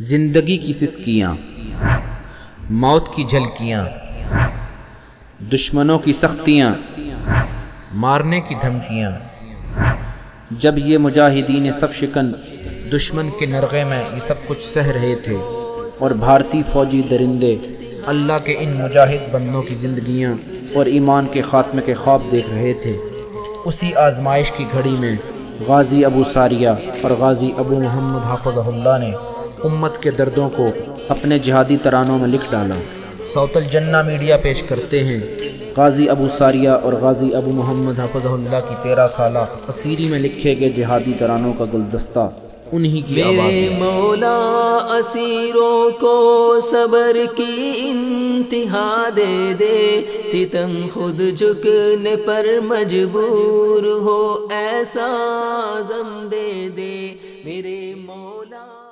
زندگی کی سسکیاں، موت کی جھلکیاں، دشمنوں کی سختیاں، مارنے کی دھمکیاں۔ جب یہ مجاہدین صف شکن، دشمن کے نرغے میں یہ سب کچھ سہ رہے تھے اور بھارتی فوجی درندے اللہ کے ان مجاہد بندوں کی زندگیاں اور ایمان کے خاتمے کے خواب دیکھ رہے تھے، اسی آزمائش کی گھڑی میں غازی ابو ساریہ اور غازی ابو محمد حافظ اللہ نے امت کے دردوں کو اپنے جہادی ترانوں میں لکھ ڈالا۔ سوت الجنہ میڈیا پیش کرتے ہیں۔ غازی ابو ساریہ اور غازی ابو محمد حافظ اللہ کی تیرہ سالہ اسیری میں لکھے گئے جہادی ترانوں کا گلدستہ انہی کی میرے مولا اسیروں کو صبر کی انتہا دے دے۔ ستم خود جھکنے پر مجبور ہو ایسا عزم دے دے۔ میرے مولا